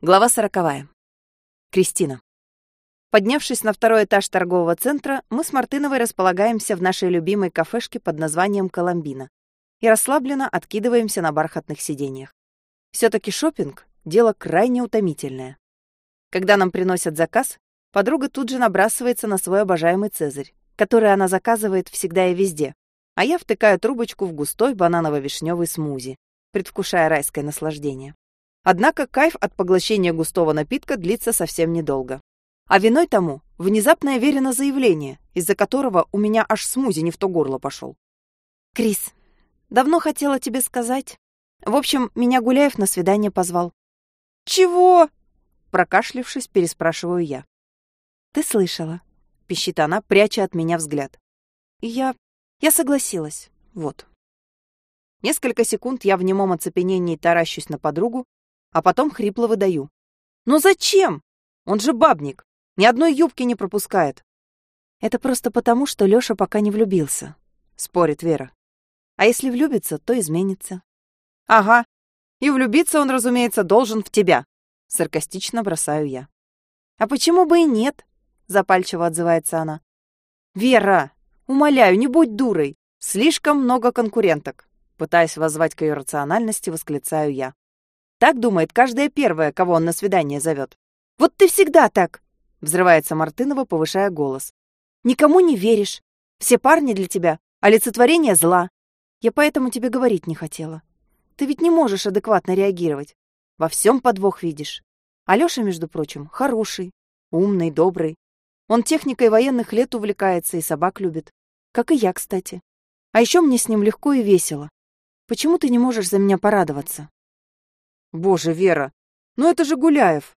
Глава сороковая. Кристина. Поднявшись на второй этаж торгового центра, мы с Мартыновой располагаемся в нашей любимой кафешке под названием «Коломбина» и расслабленно откидываемся на бархатных сиденьях. Все-таки шопинг дело крайне утомительное. Когда нам приносят заказ, подруга тут же набрасывается на свой обожаемый цезарь, который она заказывает всегда и везде, а я втыкаю трубочку в густой бананово-вишневый смузи, предвкушая райское наслаждение. Однако кайф от поглощения густого напитка длится совсем недолго. А виной тому внезапное верено заявление, из-за которого у меня аж смузи не в то горло пошел. «Крис, давно хотела тебе сказать. В общем, меня Гуляев на свидание позвал». «Чего?» Прокашлившись, переспрашиваю я. «Ты слышала?» — пищит она, пряча от меня взгляд. И я... я согласилась. Вот. Несколько секунд я в немом оцепенении таращусь на подругу, а потом хрипло выдаю. «Ну зачем? Он же бабник, ни одной юбки не пропускает». «Это просто потому, что Лёша пока не влюбился», — спорит Вера. «А если влюбится, то изменится». «Ага, и влюбиться он, разумеется, должен в тебя», — саркастично бросаю я. «А почему бы и нет?» — запальчиво отзывается она. «Вера, умоляю, не будь дурой. Слишком много конкуренток», — пытаясь воззвать к ее рациональности, восклицаю я. Так думает каждая первая, кого он на свидание зовет. «Вот ты всегда так!» — взрывается Мартынова, повышая голос. «Никому не веришь. Все парни для тебя — олицетворение зла. Я поэтому тебе говорить не хотела. Ты ведь не можешь адекватно реагировать. Во всем подвох видишь. Алёша, между прочим, хороший, умный, добрый. Он техникой военных лет увлекается и собак любит. Как и я, кстати. А еще мне с ним легко и весело. Почему ты не можешь за меня порадоваться? Боже, Вера, ну это же Гуляев.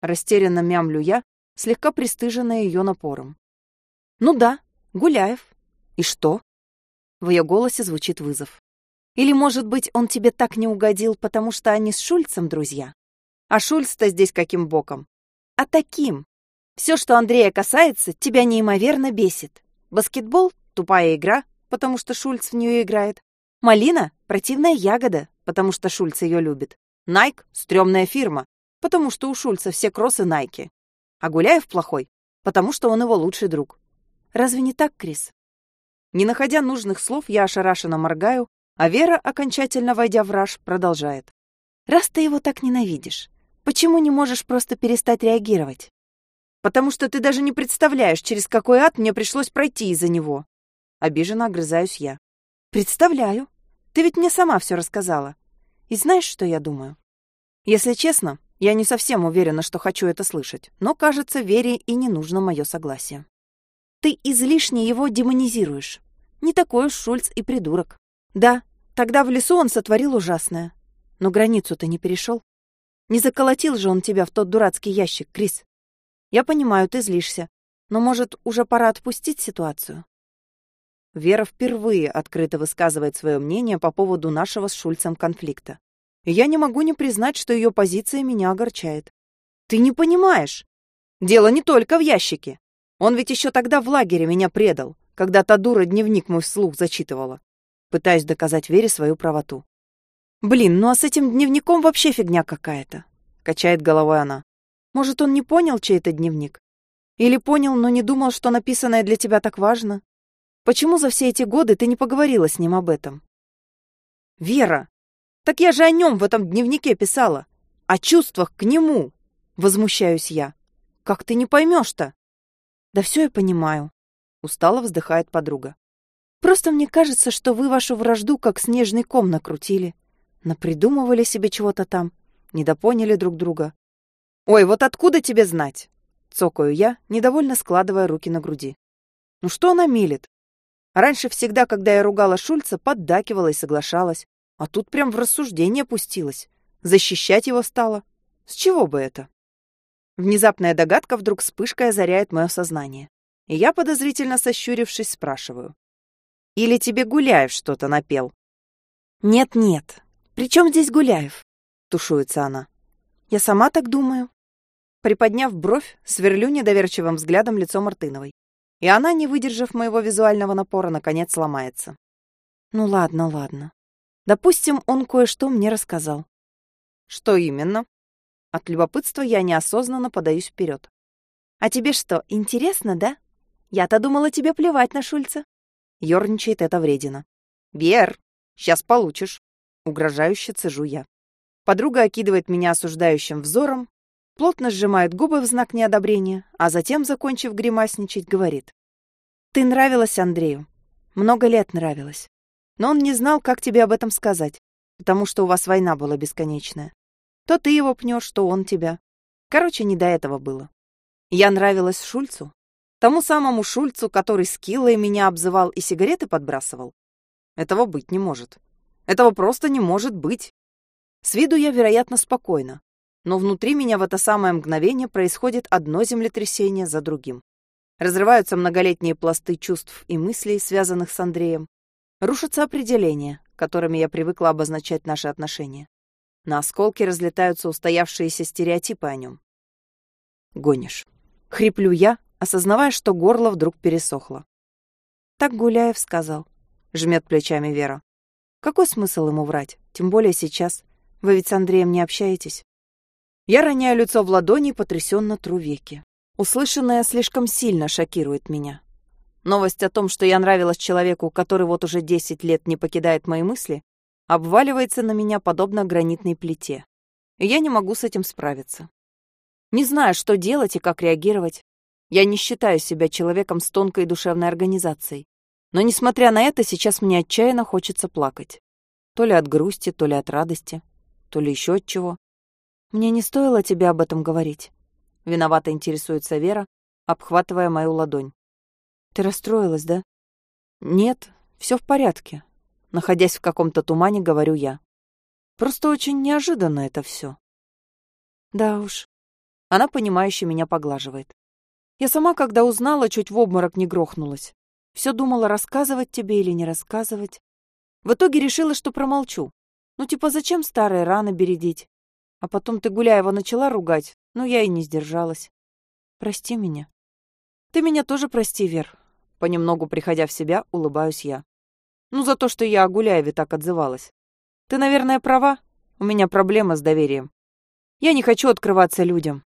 Растерянно мямлю я, слегка пристыженная ее напором. Ну да, Гуляев. И что? В ее голосе звучит вызов. Или, может быть, он тебе так не угодил, потому что они с Шульцем друзья? А Шульц-то здесь каким боком? А таким. Все, что Андрея касается, тебя неимоверно бесит. Баскетбол — тупая игра, потому что Шульц в нее играет. Малина — противная ягода, потому что Шульц ее любит. Найк — стрёмная фирма, потому что у Шульца все кроссы Найки. А Гуляев плохой, потому что он его лучший друг. Разве не так, Крис? Не находя нужных слов, я ошарашенно моргаю, а Вера, окончательно войдя в раж, продолжает. «Раз ты его так ненавидишь, почему не можешь просто перестать реагировать? Потому что ты даже не представляешь, через какой ад мне пришлось пройти из-за него». Обиженно огрызаюсь я. «Представляю. Ты ведь мне сама все рассказала. И знаешь, что я думаю? Если честно, я не совсем уверена, что хочу это слышать, но, кажется, Вере и не нужно мое согласие. Ты излишне его демонизируешь. Не такой уж Шульц и придурок. Да, тогда в лесу он сотворил ужасное. Но границу ты не перешел. Не заколотил же он тебя в тот дурацкий ящик, Крис. Я понимаю, ты злишься, но, может, уже пора отпустить ситуацию? Вера впервые открыто высказывает свое мнение по поводу нашего с Шульцем конфликта. И я не могу не признать, что ее позиция меня огорчает. Ты не понимаешь. Дело не только в ящике. Он ведь еще тогда в лагере меня предал, когда та дура дневник мой вслух зачитывала. Пытаюсь доказать Вере свою правоту. «Блин, ну а с этим дневником вообще фигня какая-то», — качает головой она. «Может, он не понял, чей это дневник? Или понял, но не думал, что написанное для тебя так важно? Почему за все эти годы ты не поговорила с ним об этом? Вера, так я же о нем в этом дневнике писала. О чувствах к нему. Возмущаюсь я. Как ты не поймешь-то? Да все я понимаю. Устало вздыхает подруга. Просто мне кажется, что вы вашу вражду как снежный ком накрутили. Напридумывали себе чего-то там. Недопоняли друг друга. Ой, вот откуда тебе знать? Цокаю я, недовольно складывая руки на груди. Ну что она мелет? Раньше всегда, когда я ругала Шульца, поддакивала и соглашалась. А тут прям в рассуждение пустилась. Защищать его стала. С чего бы это? Внезапная догадка вдруг вспышкой озаряет мое сознание. И я, подозрительно сощурившись, спрашиваю. «Или тебе Гуляев что-то напел?» «Нет-нет. При чем здесь Гуляев?» — тушуется она. «Я сама так думаю». Приподняв бровь, сверлю недоверчивым взглядом лицо Мартыновой и она, не выдержав моего визуального напора, наконец сломается. Ну ладно, ладно. Допустим, он кое-что мне рассказал. Что именно? От любопытства я неосознанно подаюсь вперед. «А тебе что, интересно, да? Я-то думала, тебе плевать на Шульца». Ёрничает это вредина. «Вер, сейчас получишь!» Угрожающе цежу я. Подруга окидывает меня осуждающим взором, плотно сжимает губы в знак неодобрения, а затем, закончив гримасничать, говорит. «Ты нравилась Андрею. Много лет нравилась. Но он не знал, как тебе об этом сказать, потому что у вас война была бесконечная. То ты его пнешь, то он тебя. Короче, не до этого было. Я нравилась Шульцу, тому самому Шульцу, который с Киллой меня обзывал и сигареты подбрасывал. Этого быть не может. Этого просто не может быть. С виду я, вероятно, спокойна, но внутри меня в это самое мгновение происходит одно землетрясение за другим. Разрываются многолетние пласты чувств и мыслей, связанных с Андреем. Рушатся определения, которыми я привыкла обозначать наши отношения. На осколки разлетаются устоявшиеся стереотипы о нем. Гонишь. Хриплю я, осознавая, что горло вдруг пересохло. Так Гуляев сказал. Жмет плечами Вера. Какой смысл ему врать? Тем более сейчас. Вы ведь с Андреем не общаетесь. Я роняю лицо в ладони и потрясенно тру веки. Услышанное слишком сильно шокирует меня. Новость о том, что я нравилась человеку, который вот уже 10 лет не покидает мои мысли, обваливается на меня подобно гранитной плите. И я не могу с этим справиться. Не знаю, что делать и как реагировать. Я не считаю себя человеком с тонкой душевной организацией. Но, несмотря на это, сейчас мне отчаянно хочется плакать. То ли от грусти, то ли от радости, то ли еще от чего. Мне не стоило тебе об этом говорить. Виновато интересуется Вера, обхватывая мою ладонь. Ты расстроилась, да? Нет, все в порядке. Находясь в каком-то тумане, говорю я. Просто очень неожиданно это все. Да уж. Она, понимающе меня поглаживает. Я сама, когда узнала, чуть в обморок не грохнулась. Все думала, рассказывать тебе или не рассказывать. В итоге решила, что промолчу. Ну, типа, зачем старые раны бередить? А потом ты Гуляева начала ругать, но я и не сдержалась. Прости меня. Ты меня тоже прости, Вер. Понемногу приходя в себя, улыбаюсь я. Ну, за то, что я о Гуляеве так отзывалась. Ты, наверное, права. У меня проблема с доверием. Я не хочу открываться людям,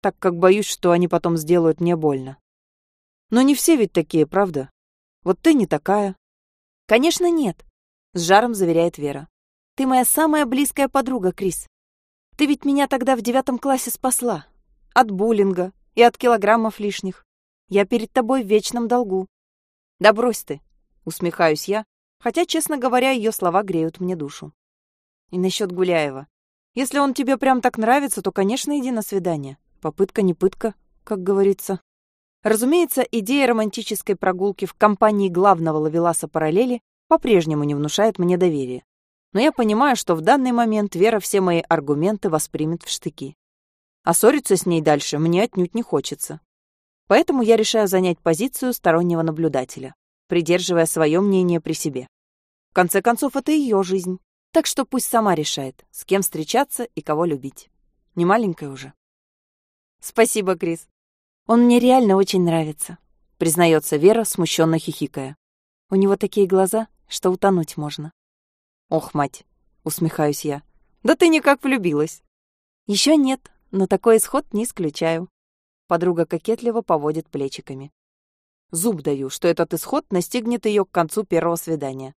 так как боюсь, что они потом сделают мне больно. Но не все ведь такие, правда? Вот ты не такая. Конечно, нет, с жаром заверяет Вера. Ты моя самая близкая подруга, Крис. Ты ведь меня тогда в девятом классе спасла. От буллинга и от килограммов лишних. Я перед тобой в вечном долгу. Да брось ты, усмехаюсь я, хотя, честно говоря, ее слова греют мне душу. И насчет Гуляева. Если он тебе прям так нравится, то, конечно, иди на свидание. Попытка не пытка, как говорится. Разумеется, идея романтической прогулки в компании главного ловеласа параллели по-прежнему не внушает мне доверия но я понимаю, что в данный момент Вера все мои аргументы воспримет в штыки. А ссориться с ней дальше мне отнюдь не хочется. Поэтому я решаю занять позицию стороннего наблюдателя, придерживая свое мнение при себе. В конце концов, это ее жизнь, так что пусть сама решает, с кем встречаться и кого любить. Не маленькая уже. Спасибо, Крис. Он мне реально очень нравится, признается Вера, смущенно хихикая. У него такие глаза, что утонуть можно. Ох, мать, усмехаюсь я. Да ты никак влюбилась. Еще нет, но такой исход не исключаю. Подруга кокетливо поводит плечиками. Зуб даю, что этот исход настигнет ее к концу первого свидания.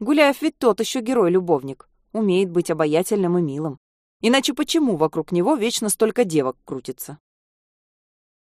Гуляев ведь тот еще герой-любовник, умеет быть обаятельным и милым. Иначе почему вокруг него вечно столько девок крутится?